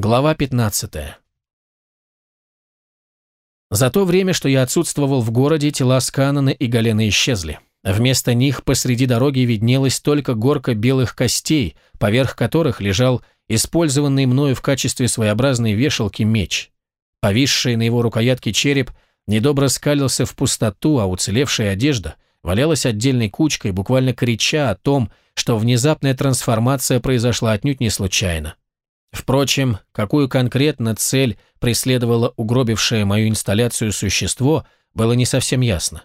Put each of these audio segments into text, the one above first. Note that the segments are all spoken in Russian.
Глава 15. За то время, что я отсутствовал в городе, тела Сканана и Галена исчезли. Вместо них посреди дороги виднелась только горка белых костей, поверх которых лежал использованный мною в качестве своеобразной вешалки меч. Повисший на его рукоятке череп недобро скалился в пустоту, а уцелевшая одежда валялась отдельной кучкой, буквально крича о том, что внезапная трансформация произошла отнюдь не случайно. Впрочем, какую конкретно цель преследовало угробившее мою инсталляцию существо, было не совсем ясно.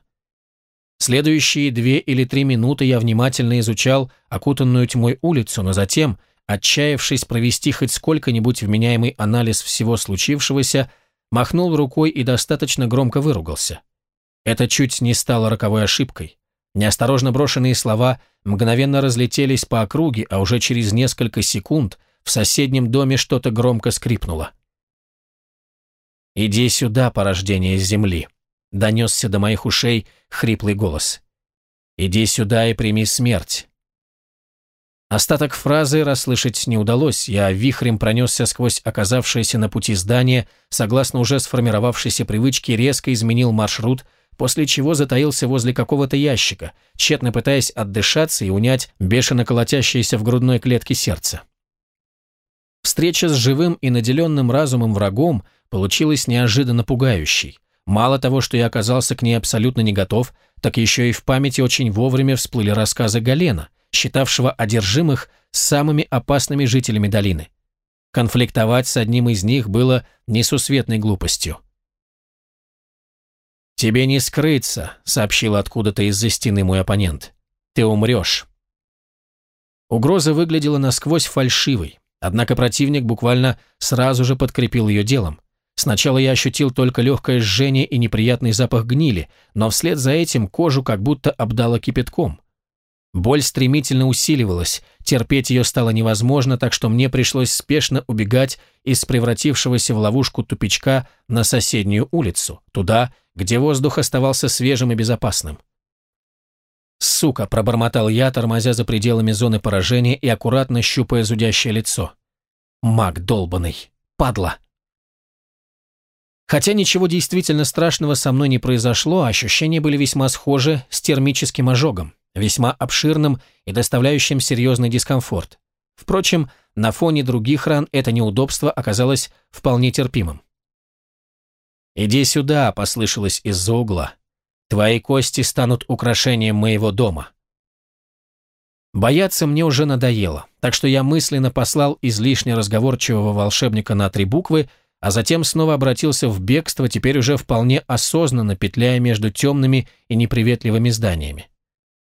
Следующие две или три минуты я внимательно изучал окутанную тьмой улицу, но затем, отчаявшись провести хоть сколько-нибудь вменяемый анализ всего случившегося, махнул рукой и достаточно громко выругался. Это чуть не стало роковой ошибкой. Неосторожно брошенные слова мгновенно разлетелись по округе, а уже через несколько секунд – в соседнем доме что-то громко скрипнуло. «Иди сюда, порождение земли», — донесся до моих ушей хриплый голос. «Иди сюда и прими смерть». Остаток фразы расслышать не удалось, я вихрем пронесся сквозь оказавшееся на пути здание, согласно уже сформировавшейся привычке резко изменил маршрут, после чего затаился возле какого-то ящика, тщетно пытаясь отдышаться и унять бешено колотящееся в грудной клетке сердце. Встреча с живым и наделенным разумом врагом получилась неожиданно пугающей. Мало того, что я оказался к ней абсолютно не готов, так еще и в памяти очень вовремя всплыли рассказы Галена, считавшего одержимых самыми опасными жителями долины. Конфликтовать с одним из них было несусветной глупостью. «Тебе не скрыться», — сообщил откуда-то из-за стены мой оппонент. «Ты умрешь». Угроза выглядела насквозь фальшивой. Однако противник буквально сразу же подкрепил ее делом. Сначала я ощутил только легкое жжение и неприятный запах гнили, но вслед за этим кожу как будто обдало кипятком. Боль стремительно усиливалась, терпеть ее стало невозможно, так что мне пришлось спешно убегать из превратившегося в ловушку тупичка на соседнюю улицу, туда, где воздух оставался свежим и безопасным. «Сука!» – пробормотал я, тормозя за пределами зоны поражения и аккуратно щупая зудящее лицо. «Маг долбанный! Падла!» Хотя ничего действительно страшного со мной не произошло, ощущения были весьма схожи с термическим ожогом, весьма обширным и доставляющим серьезный дискомфорт. Впрочем, на фоне других ран это неудобство оказалось вполне терпимым. «Иди сюда», — послышалось из-за угла. Твои кости станут украшением моего дома. Бояться мне уже надоело, так что я мысленно послал излишне разговорчивого волшебника на три буквы, а затем снова обратился в бегство, теперь уже вполне осознанно петляя между темными и неприветливыми зданиями.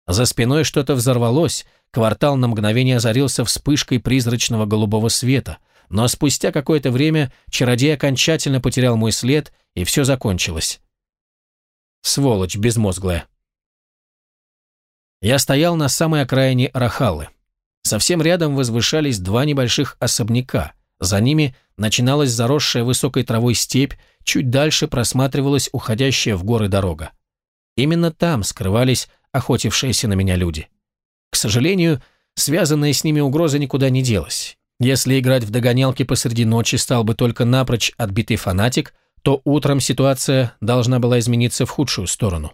За спиной что-то взорвалось, квартал на мгновение озарился вспышкой призрачного голубого света, но спустя какое-то время чародей окончательно потерял мой след, и все закончилось. Сволочь безмозглая. Я стоял на самой окраине Рахалы. Совсем рядом возвышались два небольших особняка. За ними начиналась заросшая высокой травой степь, чуть дальше просматривалась уходящая в горы дорога. Именно там скрывались охотившиеся на меня люди. К сожалению, связанная с ними угроза никуда не делась. Если играть в догонялки посреди ночи стал бы только напрочь отбитый фанатик, то утром ситуация должна была измениться в худшую сторону.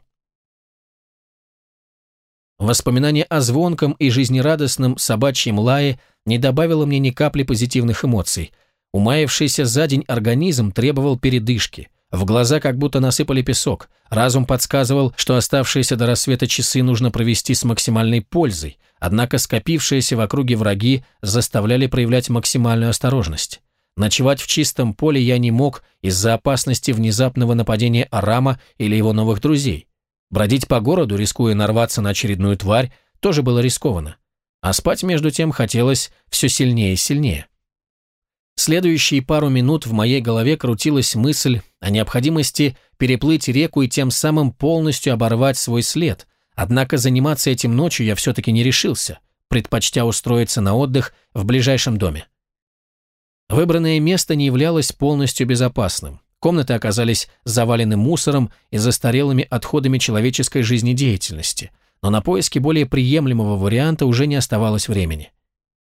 Воспоминание о звонком и жизнерадостном собачьем лае не добавило мне ни капли позитивных эмоций. Умаявшийся за день организм требовал передышки. В глаза как будто насыпали песок. Разум подсказывал, что оставшиеся до рассвета часы нужно провести с максимальной пользой, однако скопившиеся в округе враги заставляли проявлять максимальную осторожность. Ночевать в чистом поле я не мог из-за опасности внезапного нападения Арама или его новых друзей. Бродить по городу, рискуя нарваться на очередную тварь, тоже было рискованно. А спать, между тем, хотелось все сильнее и сильнее. Следующие пару минут в моей голове крутилась мысль о необходимости переплыть реку и тем самым полностью оборвать свой след, однако заниматься этим ночью я все-таки не решился, предпочтя устроиться на отдых в ближайшем доме. Выбранное место не являлось полностью безопасным. Комнаты оказались завалены мусором и застарелыми отходами человеческой жизнедеятельности, но на поиски более приемлемого варианта уже не оставалось времени.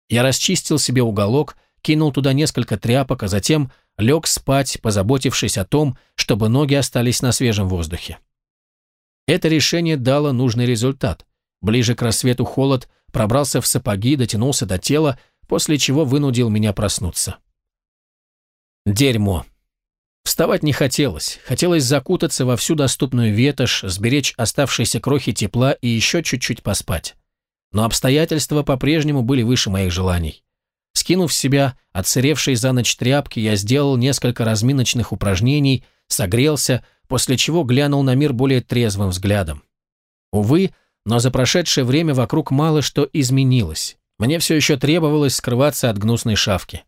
Я расчистил себе уголок, кинул туда несколько тряпок, а затем лег спать, позаботившись о том, чтобы ноги остались на свежем воздухе. Это решение дало нужный результат. Ближе к рассвету холод пробрался в сапоги, дотянулся до тела, после чего вынудил меня проснуться. Дерьмо. Вставать не хотелось. Хотелось закутаться во всю доступную ветошь, сберечь оставшиеся крохи тепла и еще чуть-чуть поспать. Но обстоятельства по-прежнему были выше моих желаний. Скинув с себя отсыревшие за ночь тряпки, я сделал несколько разминочных упражнений, согрелся, после чего глянул на мир более трезвым взглядом. Увы, но за прошедшее время вокруг мало что изменилось. Мне все еще требовалось скрываться от гнусной шавки.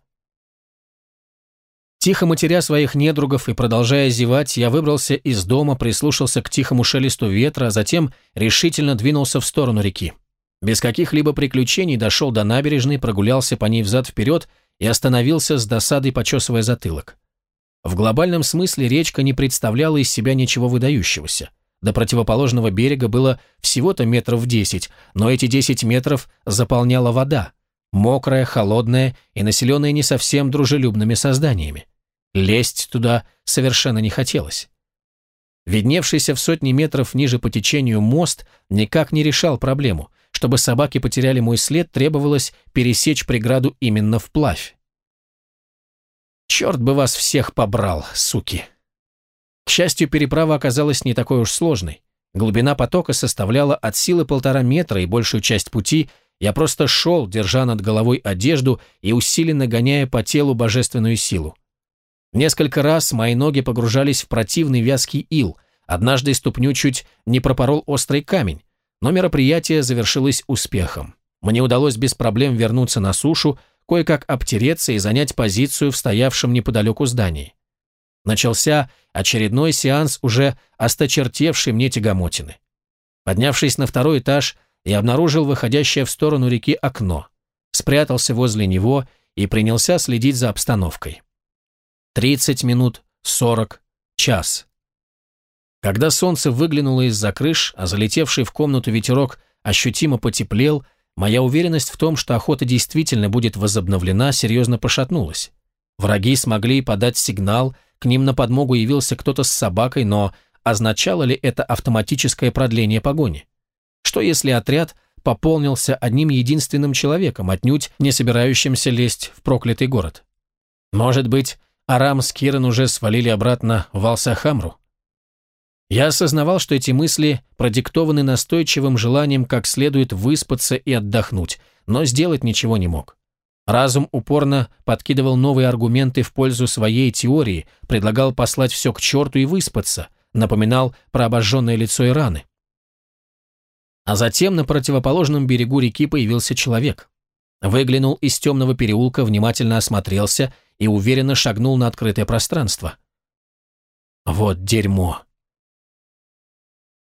Тихо матеря своих недругов и продолжая зевать, я выбрался из дома, прислушался к тихому шелесту ветра, а затем решительно двинулся в сторону реки. Без каких-либо приключений дошел до набережной, прогулялся по ней взад-вперед и остановился с досадой, почесывая затылок. В глобальном смысле речка не представляла из себя ничего выдающегося. До противоположного берега было всего-то метров десять, но эти десять метров заполняла вода, мокрая, холодная и населенная не совсем дружелюбными созданиями. Лезть туда совершенно не хотелось. Видневшийся в сотни метров ниже по течению мост никак не решал проблему. Чтобы собаки потеряли мой след, требовалось пересечь преграду именно вплавь. Черт бы вас всех побрал, суки. К счастью, переправа оказалась не такой уж сложной. Глубина потока составляла от силы полтора метра, и большую часть пути я просто шел, держа над головой одежду и усиленно гоняя по телу божественную силу. Несколько раз мои ноги погружались в противный вязкий ил, однажды ступню чуть не пропорол острый камень, но мероприятие завершилось успехом. Мне удалось без проблем вернуться на сушу, кое-как обтереться и занять позицию в стоявшем неподалеку здании. Начался очередной сеанс уже осточертевшей мне тягомотины. Поднявшись на второй этаж, я обнаружил выходящее в сторону реки окно, спрятался возле него и принялся следить за обстановкой. 30 минут, 40, час. Когда солнце выглянуло из-за крыш, а залетевший в комнату ветерок ощутимо потеплел, моя уверенность в том, что охота действительно будет возобновлена, серьезно пошатнулась. Враги смогли подать сигнал, к ним на подмогу явился кто-то с собакой, но означало ли это автоматическое продление погони? Что если отряд пополнился одним единственным человеком, отнюдь не собирающимся лезть в проклятый город? Может быть, Арам с Киран уже свалили обратно в Алсахамру. Я осознавал, что эти мысли продиктованы настойчивым желанием как следует выспаться и отдохнуть, но сделать ничего не мог. Разум упорно подкидывал новые аргументы в пользу своей теории, предлагал послать все к черту и выспаться, напоминал про обожженное лицо и раны. А затем на противоположном берегу реки появился человек. Выглянул из темного переулка, внимательно осмотрелся и уверенно шагнул на открытое пространство. Вот дерьмо.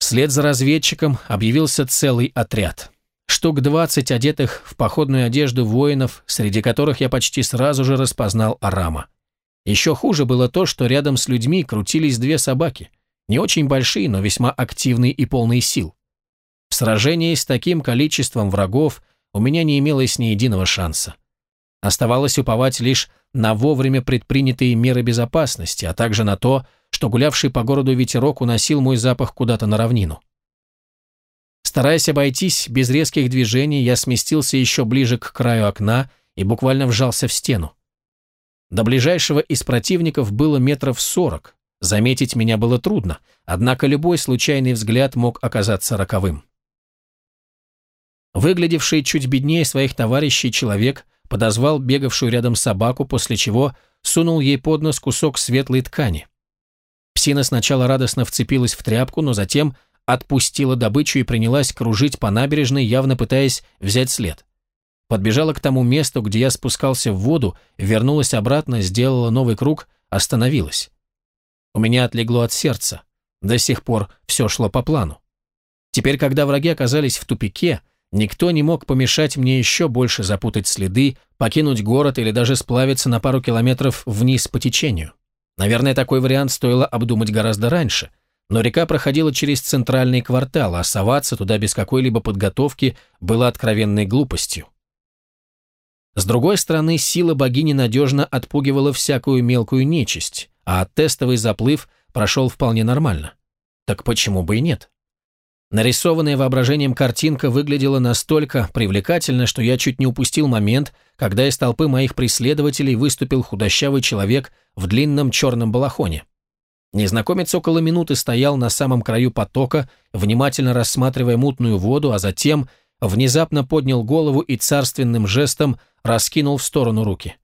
Вслед за разведчиком объявился целый отряд. Штук двадцать одетых в походную одежду воинов, среди которых я почти сразу же распознал Арама. Еще хуже было то, что рядом с людьми крутились две собаки, не очень большие, но весьма активные и полные сил. В сражении с таким количеством врагов у меня не имелось ни единого шанса. Оставалось уповать лишь на вовремя предпринятые меры безопасности, а также на то, что гулявший по городу ветерок уносил мой запах куда-то на равнину. Стараясь обойтись без резких движений, я сместился еще ближе к краю окна и буквально вжался в стену. До ближайшего из противников было метров сорок. Заметить меня было трудно, однако любой случайный взгляд мог оказаться роковым. Выглядевший чуть беднее своих товарищей человек подозвал бегавшую рядом собаку, после чего сунул ей под нос кусок светлой ткани. Псина сначала радостно вцепилась в тряпку, но затем отпустила добычу и принялась кружить по набережной, явно пытаясь взять след. Подбежала к тому месту, где я спускался в воду, вернулась обратно, сделала новый круг, остановилась. У меня отлегло от сердца. До сих пор все шло по плану. Теперь, когда враги оказались в тупике, Никто не мог помешать мне еще больше запутать следы, покинуть город или даже сплавиться на пару километров вниз по течению. Наверное, такой вариант стоило обдумать гораздо раньше, но река проходила через центральный квартал, а соваться туда без какой-либо подготовки было откровенной глупостью. С другой стороны, сила богини надежно отпугивала всякую мелкую нечисть, а тестовый заплыв прошел вполне нормально. Так почему бы и нет? Нарисованная воображением картинка выглядела настолько привлекательно, что я чуть не упустил момент, когда из толпы моих преследователей выступил худощавый человек в длинном черном балахоне. Незнакомец около минуты стоял на самом краю потока, внимательно рассматривая мутную воду, а затем внезапно поднял голову и царственным жестом раскинул в сторону руки.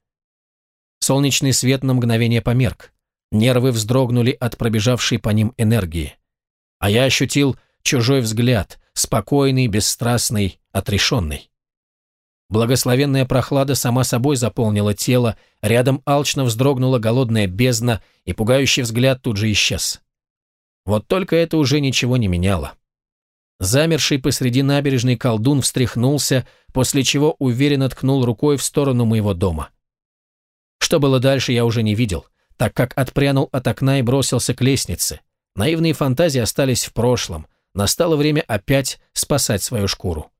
Солнечный свет на мгновение померк. Нервы вздрогнули от пробежавшей по ним энергии. А я ощутил чужой взгляд, спокойный, бесстрастный, отрешенный. Благословенная прохлада сама собой заполнила тело, рядом алчно вздрогнула голодная бездна, и пугающий взгляд тут же исчез. Вот только это уже ничего не меняло. Замерший посреди набережной колдун встряхнулся, после чего уверенно ткнул рукой в сторону моего дома. Что было дальше, я уже не видел, так как отпрянул от окна и бросился к лестнице. Наивные фантазии остались в прошлом. Настало время опять спасать свою шкуру.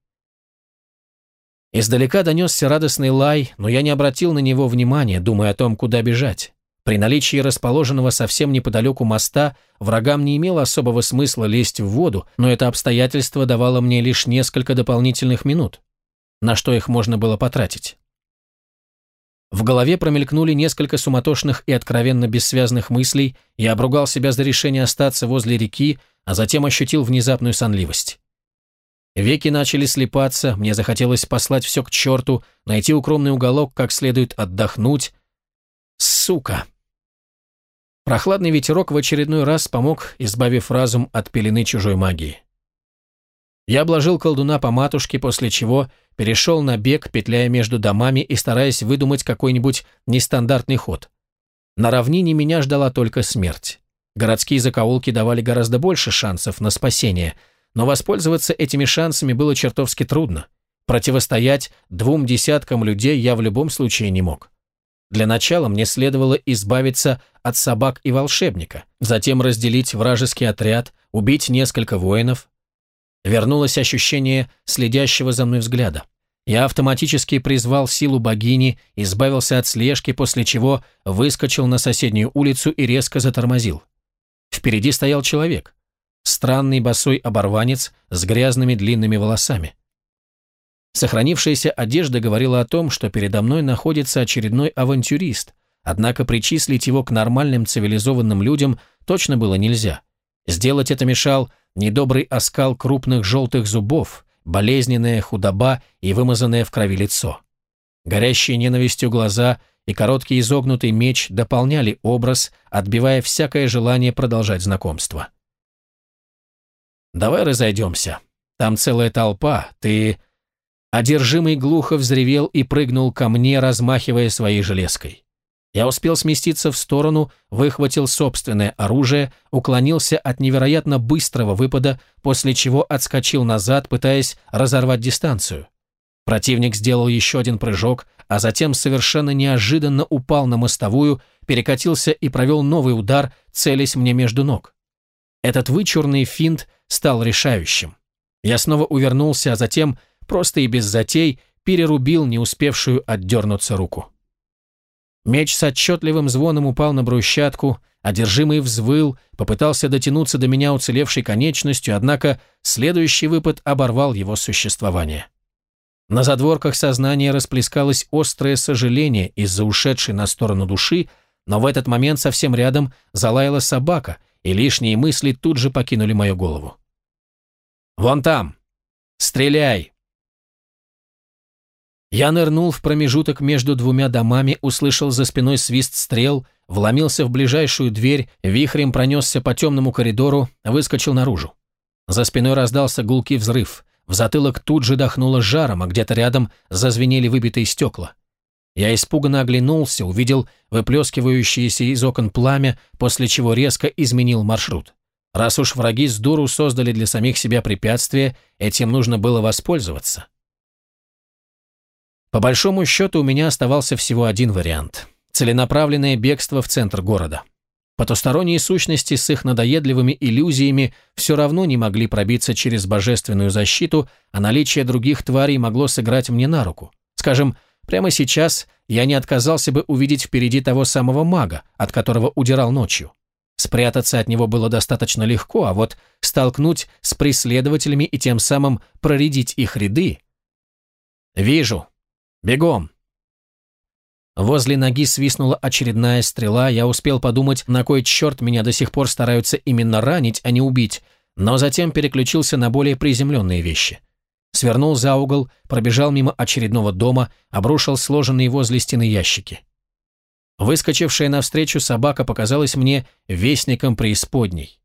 Издалека донесся радостный лай, но я не обратил на него внимания, думая о том, куда бежать. При наличии расположенного совсем неподалеку моста врагам не имело особого смысла лезть в воду, но это обстоятельство давало мне лишь несколько дополнительных минут. На что их можно было потратить? В голове промелькнули несколько суматошных и откровенно бессвязных мыслей, я обругал себя за решение остаться возле реки, а затем ощутил внезапную сонливость. Веки начали слепаться, мне захотелось послать все к черту, найти укромный уголок, как следует отдохнуть. Сука! Прохладный ветерок в очередной раз помог, избавив разум от пелены чужой магии. Я обложил колдуна по матушке, после чего перешел на бег, петляя между домами и стараясь выдумать какой-нибудь нестандартный ход. На равнине меня ждала только смерть. Городские закоулки давали гораздо больше шансов на спасение, но воспользоваться этими шансами было чертовски трудно. Противостоять двум десяткам людей я в любом случае не мог. Для начала мне следовало избавиться от собак и волшебника, затем разделить вражеский отряд, убить несколько воинов. Вернулось ощущение следящего за мной взгляда. Я автоматически призвал силу богини, избавился от слежки, после чего выскочил на соседнюю улицу и резко затормозил. Впереди стоял человек. Странный босой оборванец с грязными длинными волосами. Сохранившаяся одежда говорила о том, что передо мной находится очередной авантюрист, однако причислить его к нормальным цивилизованным людям точно было нельзя. Сделать это мешал недобрый оскал крупных желтых зубов, болезненная худоба и вымазанное в крови лицо. Горящие ненавистью глаза и короткий изогнутый меч дополняли образ, отбивая всякое желание продолжать знакомство. «Давай разойдемся. Там целая толпа, ты...» Одержимый глухо взревел и прыгнул ко мне, размахивая своей железкой. Я успел сместиться в сторону, выхватил собственное оружие, уклонился от невероятно быстрого выпада, после чего отскочил назад, пытаясь разорвать дистанцию. Противник сделал еще один прыжок, а затем совершенно неожиданно упал на мостовую, перекатился и провел новый удар, целясь мне между ног. Этот вычурный финт стал решающим. Я снова увернулся, а затем просто и без затей, перерубил не успевшую отдернуться руку. Меч с отчетливым звоном упал на брусчатку, одержимый взвыл, попытался дотянуться до меня уцелевшей конечностью, однако следующий выпад оборвал его существование. На задворках сознания расплескалось острое сожаление из-за ушедшей на сторону души, но в этот момент совсем рядом залаяла собака, и лишние мысли тут же покинули мою голову. «Вон там! Стреляй!» Я нырнул в промежуток между двумя домами, услышал за спиной свист стрел, вломился в ближайшую дверь, вихрем пронесся по темному коридору, выскочил наружу. За спиной раздался гулкий взрыв. В затылок тут же дохнуло жаром, а где-то рядом зазвенели выбитые стекла. Я испуганно оглянулся, увидел выплескивающееся из окон пламя, после чего резко изменил маршрут. Раз уж враги с дуру создали для самих себя препятствие, этим нужно было воспользоваться. По большому счету у меня оставался всего один вариант – целенаправленное бегство в центр города. Потусторонние сущности с их надоедливыми иллюзиями все равно не могли пробиться через божественную защиту, а наличие других тварей могло сыграть мне на руку. Скажем, Прямо сейчас я не отказался бы увидеть впереди того самого мага, от которого удирал ночью. Спрятаться от него было достаточно легко, а вот столкнуть с преследователями и тем самым проредить их ряды... «Вижу. Бегом!» Возле ноги свистнула очередная стрела, я успел подумать, на кой черт меня до сих пор стараются именно ранить, а не убить, но затем переключился на более приземленные вещи. Свернул за угол, пробежал мимо очередного дома, обрушил сложенные возле стены ящики. Выскочившая навстречу собака показалась мне вестником преисподней.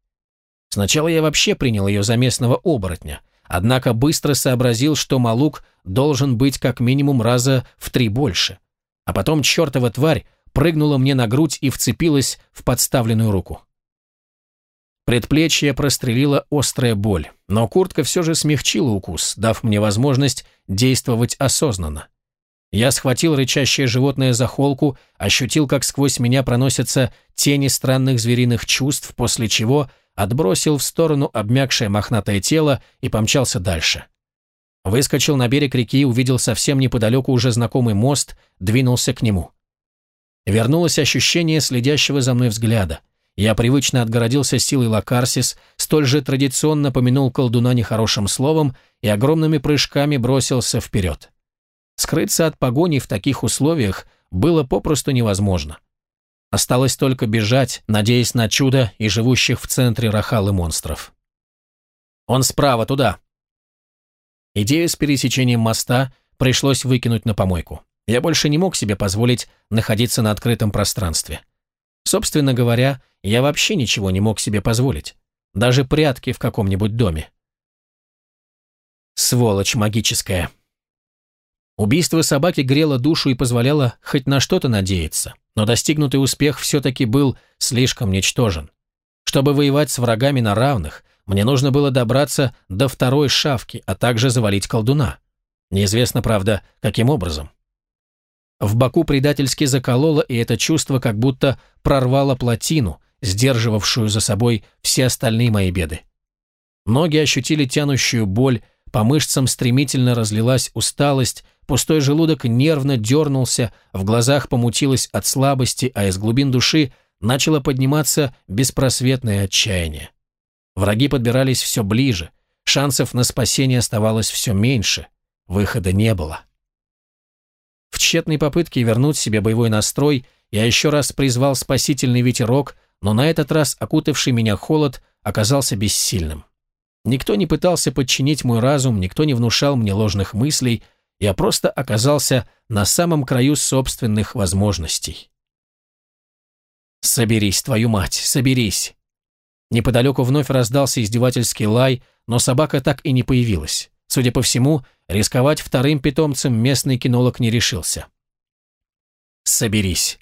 Сначала я вообще принял ее за местного оборотня, однако быстро сообразил, что Малук должен быть как минимум раза в три больше. А потом чертова тварь прыгнула мне на грудь и вцепилась в подставленную руку. Предплечье прострелила острая боль, но куртка все же смягчила укус, дав мне возможность действовать осознанно. Я схватил рычащее животное за холку, ощутил, как сквозь меня проносятся тени странных звериных чувств, после чего отбросил в сторону обмякшее мохнатое тело и помчался дальше. Выскочил на берег реки, увидел совсем неподалеку уже знакомый мост, двинулся к нему. Вернулось ощущение следящего за мной взгляда. Я привычно отгородился силой Лакарсис, столь же традиционно помянул колдуна нехорошим словом и огромными прыжками бросился вперед. Скрыться от погони в таких условиях было попросту невозможно. Осталось только бежать, надеясь на чудо и живущих в центре рахалы монстров. «Он справа, туда!» Идею с пересечением моста пришлось выкинуть на помойку. Я больше не мог себе позволить находиться на открытом пространстве. Собственно говоря, я вообще ничего не мог себе позволить. Даже прятки в каком-нибудь доме. Сволочь магическая. Убийство собаки грело душу и позволяло хоть на что-то надеяться, но достигнутый успех все-таки был слишком ничтожен. Чтобы воевать с врагами на равных, мне нужно было добраться до второй шавки, а также завалить колдуна. Неизвестно, правда, каким образом. В боку предательски закололо, и это чувство как будто прорвало плотину, сдерживавшую за собой все остальные мои беды. Ноги ощутили тянущую боль, по мышцам стремительно разлилась усталость, пустой желудок нервно дернулся, в глазах помутилось от слабости, а из глубин души начало подниматься беспросветное отчаяние. Враги подбирались все ближе, шансов на спасение оставалось все меньше, выхода не было. В тщетной попытке вернуть себе боевой настрой, я еще раз призвал спасительный ветерок, но на этот раз окутавший меня холод оказался бессильным. Никто не пытался подчинить мой разум, никто не внушал мне ложных мыслей, я просто оказался на самом краю собственных возможностей. «Соберись, твою мать, соберись!» Неподалеку вновь раздался издевательский лай, но собака так и не появилась. Судя по всему, рисковать вторым питомцем местный кинолог не решился. «Соберись».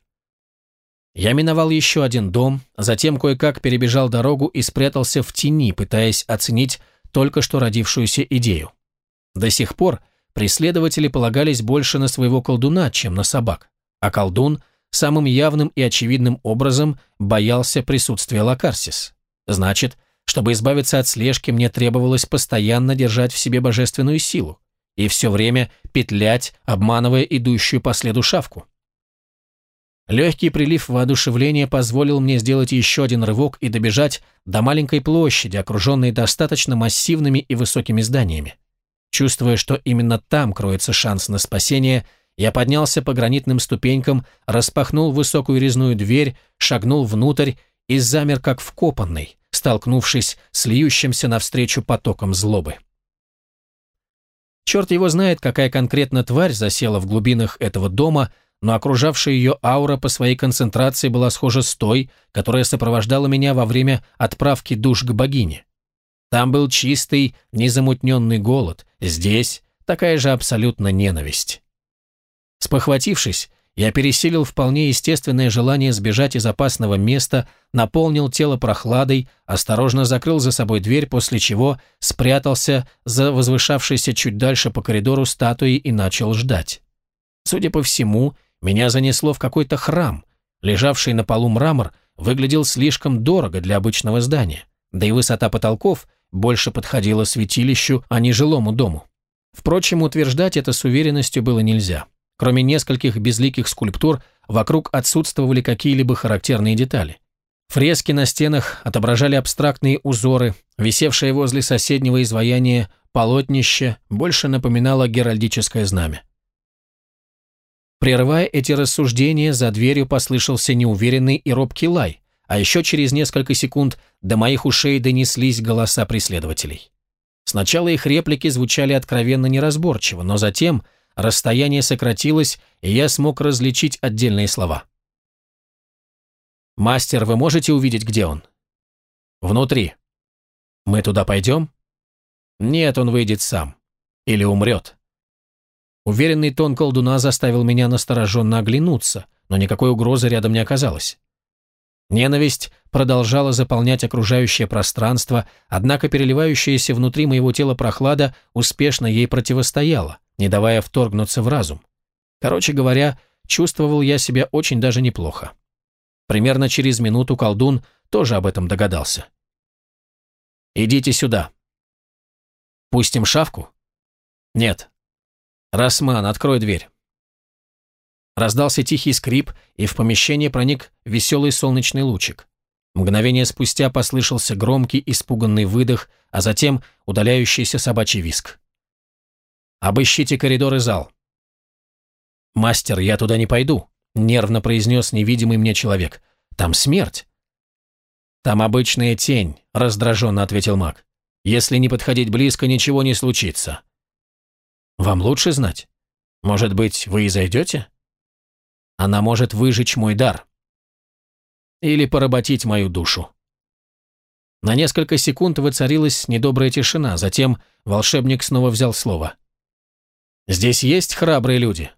Я миновал еще один дом, затем кое-как перебежал дорогу и спрятался в тени, пытаясь оценить только что родившуюся идею. До сих пор преследователи полагались больше на своего колдуна, чем на собак, а колдун самым явным и очевидным образом боялся присутствия Лакарсис. Значит, чтобы избавиться от слежки, мне требовалось постоянно держать в себе божественную силу и все время петлять, обманывая идущую по следу шавку. Легкий прилив воодушевления позволил мне сделать еще один рывок и добежать до маленькой площади, окруженной достаточно массивными и высокими зданиями. Чувствуя, что именно там кроется шанс на спасение, я поднялся по гранитным ступенькам, распахнул высокую резную дверь, шагнул внутрь и замер как вкопанный, столкнувшись с льющимся навстречу потоком злобы. Черт его знает, какая конкретно тварь засела в глубинах этого дома, но окружавшая ее аура по своей концентрации была схожа с той, которая сопровождала меня во время отправки душ к богине. Там был чистый, незамутненный голод, здесь такая же абсолютно ненависть. Спохватившись, я пересилил вполне естественное желание сбежать из опасного места, наполнил тело прохладой, осторожно закрыл за собой дверь, после чего спрятался за возвышавшейся чуть дальше по коридору статуей и начал ждать. Судя по всему, меня занесло в какой-то храм. Лежавший на полу мрамор выглядел слишком дорого для обычного здания, да и высота потолков больше подходила святилищу, а не жилому дому. Впрочем, утверждать это с уверенностью было нельзя. Кроме нескольких безликих скульптур, вокруг отсутствовали какие-либо характерные детали. Фрески на стенах отображали абстрактные узоры, висевшее возле соседнего изваяния полотнище больше напоминало геральдическое знамя. Прерывая эти рассуждения, за дверью послышался неуверенный и робкий лай, а еще через несколько секунд до моих ушей донеслись голоса преследователей. Сначала их реплики звучали откровенно неразборчиво, но затем расстояние сократилось, и я смог различить отдельные слова. «Мастер, вы можете увидеть, где он?» «Внутри». «Мы туда пойдем?» «Нет, он выйдет сам. Или умрет». Уверенный тон колдуна заставил меня настороженно оглянуться, но никакой угрозы рядом не оказалось. Ненависть продолжала заполнять окружающее пространство, однако переливающаяся внутри моего тела прохлада успешно ей противостояла, не давая вторгнуться в разум. Короче говоря, чувствовал я себя очень даже неплохо. Примерно через минуту колдун тоже об этом догадался. «Идите сюда». «Пустим шавку?» «Нет». «Росман, открой дверь». Раздался тихий скрип, и в помещение проник веселый солнечный лучик. Мгновение спустя послышался громкий испуганный выдох, а затем удаляющийся собачий виск. «Обыщите коридор и зал». «Мастер, я туда не пойду», нервно произнес невидимый мне человек. «Там смерть». «Там обычная тень», — раздраженно ответил маг. «Если не подходить близко, ничего не случится». «Вам лучше знать. Может быть, вы и зайдете?» «Она может выжечь мой дар». «Или поработить мою душу». На несколько секунд воцарилась недобрая тишина, затем волшебник снова взял слово. «Здесь есть храбрые люди?»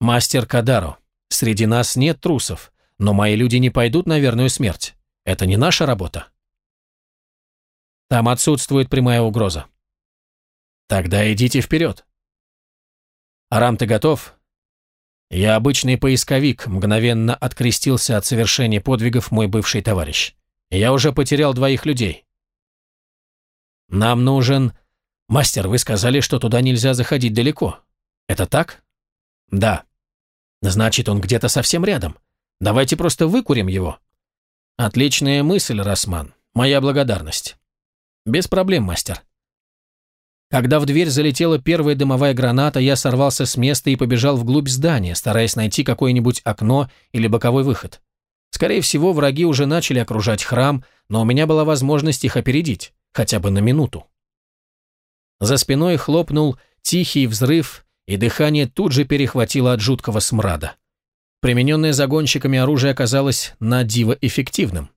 «Мастер Кадаро, среди нас нет трусов, но мои люди не пойдут на верную смерть. Это не наша работа». «Там отсутствует прямая угроза». «Тогда идите вперед». «Арам, ты готов?» «Я обычный поисковик», мгновенно открестился от совершения подвигов мой бывший товарищ. «Я уже потерял двоих людей». «Нам нужен...» «Мастер, вы сказали, что туда нельзя заходить далеко. Это так?» «Да». Значит, он где-то совсем рядом. Давайте просто выкурим его. Отличная мысль, Росман. Моя благодарность. Без проблем, мастер. Когда в дверь залетела первая дымовая граната, я сорвался с места и побежал вглубь здания, стараясь найти какое-нибудь окно или боковой выход. Скорее всего, враги уже начали окружать храм, но у меня была возможность их опередить, хотя бы на минуту. За спиной хлопнул тихий взрыв, и дыхание тут же перехватило от жуткого смрада. Примененное загонщиками оружие оказалось на диво эффективным.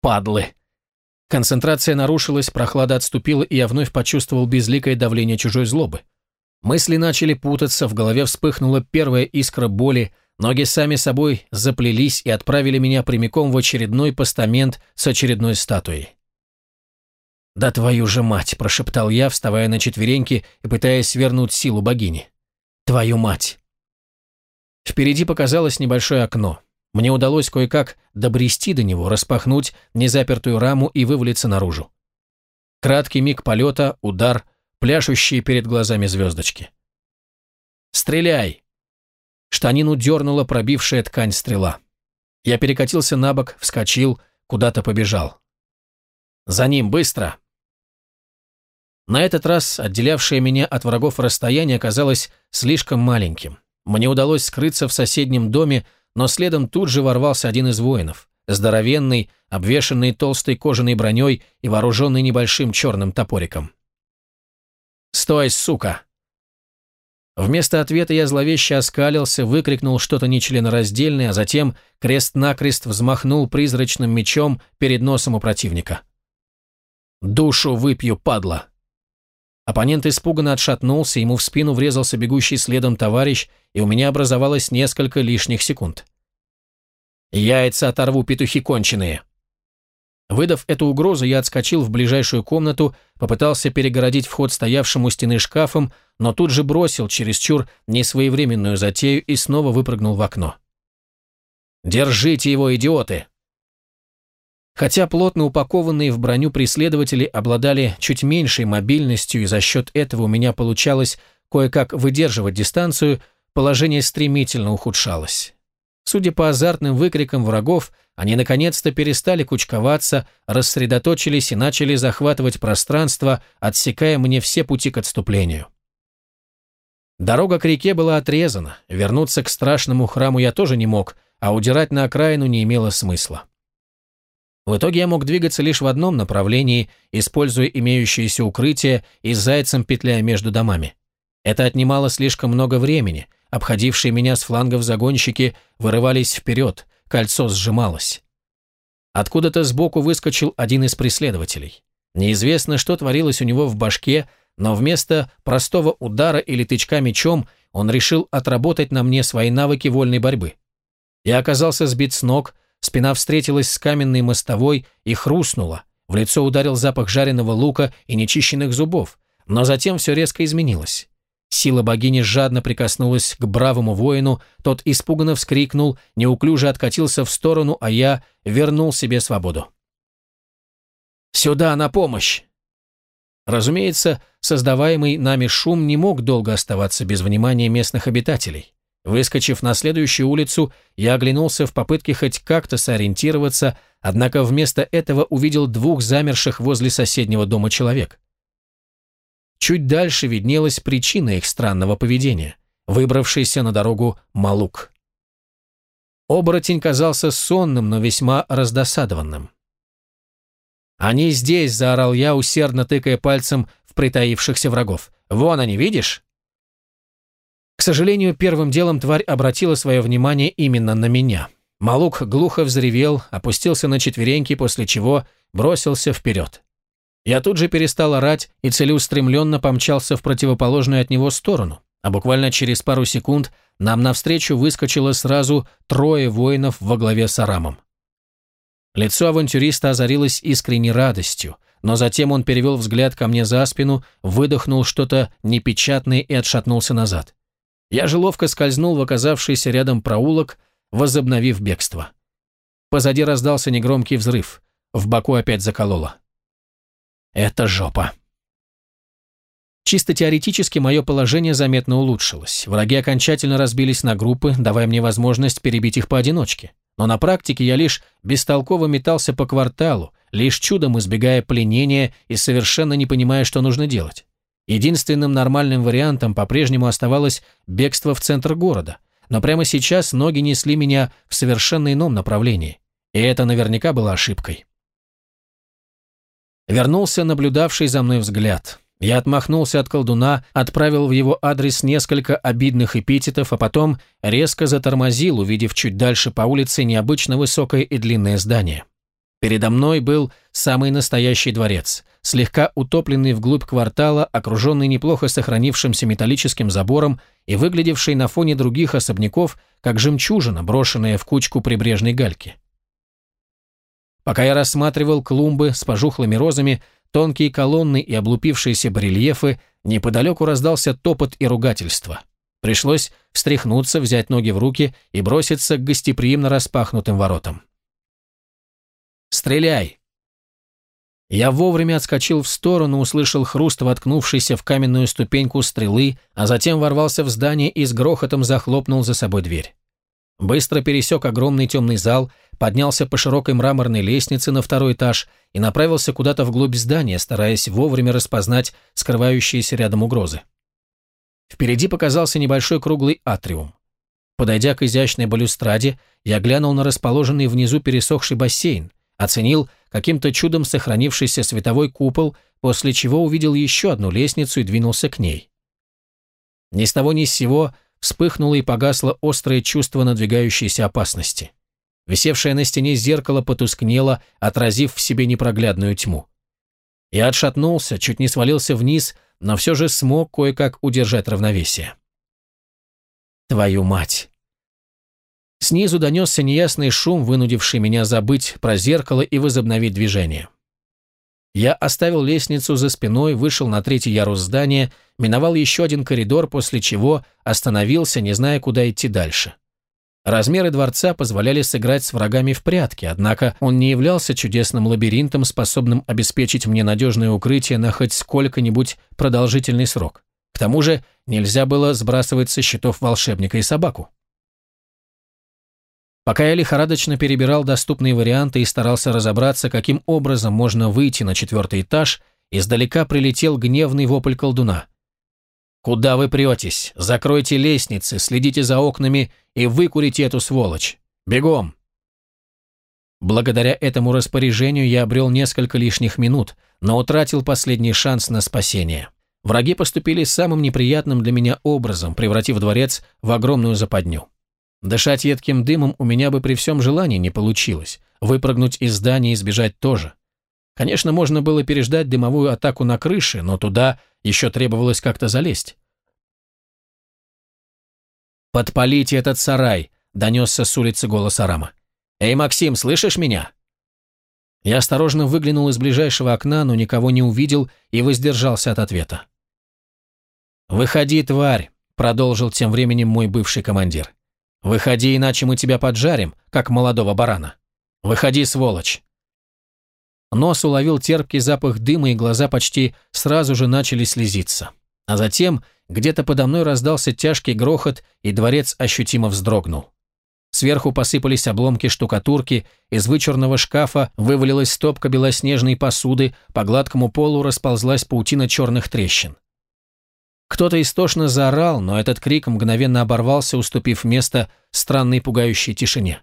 Падлы! Концентрация нарушилась, прохлада отступила, и я вновь почувствовал безликое давление чужой злобы. Мысли начали путаться, в голове вспыхнула первая искра боли, ноги сами собой заплелись и отправили меня прямиком в очередной постамент с очередной статуей. «Да твою же мать!» – прошептал я, вставая на четвереньки и пытаясь вернуть силу богини. «Твою мать!» Впереди показалось небольшое окно. Мне удалось кое-как добрести до него, распахнуть незапертую раму и вывалиться наружу. Краткий миг полета, удар, пляшущие перед глазами звездочки. «Стреляй!» Штанину дернула пробившая ткань стрела. Я перекатился на бок, вскочил, куда-то побежал. «За ним, быстро!» На этот раз отделявшее меня от врагов расстояние оказалось слишком маленьким. Мне удалось скрыться в соседнем доме, но следом тут же ворвался один из воинов, здоровенный, обвешанный толстой кожаной броней и вооруженный небольшим черным топориком. «Стой, сука!» Вместо ответа я зловеще оскалился, выкрикнул что-то нечленораздельное, а затем крест-накрест взмахнул призрачным мечом перед носом у противника. «Душу выпью, падла!» Оппонент испуганно отшатнулся, ему в спину врезался бегущий следом товарищ, и у меня образовалось несколько лишних секунд. «Яйца оторву, петухи конченые!» Выдав эту угрозу, я отскочил в ближайшую комнату, попытался перегородить вход стоявшему стены шкафом, но тут же бросил чересчур несвоевременную затею и снова выпрыгнул в окно. «Держите его, идиоты!» Хотя плотно упакованные в броню преследователи обладали чуть меньшей мобильностью, и за счет этого у меня получалось кое-как выдерживать дистанцию, положение стремительно ухудшалось. Судя по азартным выкрикам врагов, они наконец-то перестали кучковаться, рассредоточились и начали захватывать пространство, отсекая мне все пути к отступлению. Дорога к реке была отрезана, вернуться к страшному храму я тоже не мог, а удирать на окраину не имело смысла. В итоге я мог двигаться лишь в одном направлении, используя имеющиеся укрытия и зайцем петляя между домами. Это отнимало слишком много времени, обходившие меня с флангов загонщики вырывались вперед, кольцо сжималось. Откуда-то сбоку выскочил один из преследователей. Неизвестно, что творилось у него в башке, но вместо простого удара или тычка мечом он решил отработать на мне свои навыки вольной борьбы. Я оказался сбит с ног, спина встретилась с каменной мостовой и хрустнула, в лицо ударил запах жареного лука и нечищенных зубов, но затем все резко изменилось. Сила богини жадно прикоснулась к бравому воину, тот испуганно вскрикнул, неуклюже откатился в сторону, а я вернул себе свободу. «Сюда, на помощь!» Разумеется, создаваемый нами шум не мог долго оставаться без внимания местных обитателей. Выскочив на следующую улицу, я оглянулся в попытке хоть как-то сориентироваться, однако вместо этого увидел двух замерших возле соседнего дома человек. Чуть дальше виднелась причина их странного поведения, выбравшийся на дорогу Малук. Оборотень казался сонным, но весьма раздосадованным. «Они здесь!» – заорал я, усердно тыкая пальцем в притаившихся врагов. «Вон они, видишь?» К сожалению, первым делом тварь обратила свое внимание именно на меня. Малук глухо взревел, опустился на четвереньки, после чего бросился вперед. Я тут же перестал орать и целеустремленно помчался в противоположную от него сторону, а буквально через пару секунд нам навстречу выскочило сразу трое воинов во главе с Арамом. Лицо авантюриста озарилось искренней радостью, но затем он перевел взгляд ко мне за спину, выдохнул что-то непечатное и отшатнулся назад. Я же ловко скользнул в оказавшийся рядом проулок, возобновив бегство. Позади раздался негромкий взрыв, в боку опять закололо. Это жопа. Чисто теоретически мое положение заметно улучшилось. Враги окончательно разбились на группы, давая мне возможность перебить их поодиночке. Но на практике я лишь бестолково метался по кварталу, лишь чудом избегая пленения и совершенно не понимая, что нужно делать. Единственным нормальным вариантом по-прежнему оставалось бегство в центр города, но прямо сейчас ноги несли меня в совершенно ином направлении, и это наверняка было ошибкой. Вернулся наблюдавший за мной взгляд. Я отмахнулся от колдуна, отправил в его адрес несколько обидных эпитетов, а потом резко затормозил, увидев чуть дальше по улице необычно высокое и длинное здание. Передо мной был самый настоящий дворец, слегка утопленный вглубь квартала, окруженный неплохо сохранившимся металлическим забором и выглядевший на фоне других особняков, как жемчужина, брошенная в кучку прибрежной гальки. Пока я рассматривал клумбы с пожухлыми розами, тонкие колонны и облупившиеся барельефы, неподалеку раздался топот и ругательство. Пришлось встряхнуться, взять ноги в руки и броситься к гостеприимно распахнутым воротам. «Стреляй!» Я вовремя отскочил в сторону, услышал хруст, воткнувшийся в каменную ступеньку стрелы, а затем ворвался в здание и с грохотом захлопнул за собой дверь. Быстро пересек огромный темный зал, поднялся по широкой мраморной лестнице на второй этаж и направился куда-то вглубь здания, стараясь вовремя распознать скрывающиеся рядом угрозы. Впереди показался небольшой круглый атриум. Подойдя к изящной балюстраде, я глянул на расположенный внизу пересохший бассейн, оценил каким-то чудом сохранившийся световой купол, после чего увидел еще одну лестницу и двинулся к ней. Ни с того ни с сего вспыхнуло и погасло острое чувство надвигающейся опасности. Висевшее на стене зеркало потускнело, отразив в себе непроглядную тьму. Я отшатнулся, чуть не свалился вниз, но все же смог кое-как удержать равновесие. Твою мать! Снизу донесся неясный шум, вынудивший меня забыть про зеркало и возобновить движение. Я оставил лестницу за спиной, вышел на третий ярус здания, миновал еще один коридор, после чего остановился, не зная, куда идти дальше. Размеры дворца позволяли сыграть с врагами в прятки, однако он не являлся чудесным лабиринтом, способным обеспечить мне надежное укрытие на хоть сколько-нибудь продолжительный срок. К тому же нельзя было сбрасывать со счетов волшебника и собаку. Пока я лихорадочно перебирал доступные варианты и старался разобраться, каким образом можно выйти на четвертый этаж, издалека прилетел гневный вопль колдуна. «Куда вы претесь? Закройте лестницы, следите за окнами и выкурите эту сволочь! Бегом!» Благодаря этому распоряжению я обрел несколько лишних минут, но утратил последний шанс на спасение. Враги поступили самым неприятным для меня образом, превратив дворец в огромную западню. Дышать едким дымом у меня бы при всем желании не получилось, выпрыгнуть из здания и сбежать тоже. Конечно, можно было переждать дымовую атаку на крыше, но туда еще требовалось как-то залезть. «Подпалите этот сарай!» — донесся с улицы голос Арама. «Эй, Максим, слышишь меня?» Я осторожно выглянул из ближайшего окна, но никого не увидел и воздержался от ответа. «Выходи, тварь!» — продолжил тем временем мой бывший командир. «Выходи, иначе мы тебя поджарим, как молодого барана. Выходи, сволочь!» Нос уловил терпкий запах дыма, и глаза почти сразу же начали слезиться. А затем где-то подо мной раздался тяжкий грохот, и дворец ощутимо вздрогнул. Сверху посыпались обломки штукатурки, из вычурного шкафа вывалилась стопка белоснежной посуды, по гладкому полу расползлась паутина черных трещин. Кто-то истошно заорал, но этот крик мгновенно оборвался, уступив место странной пугающей тишине.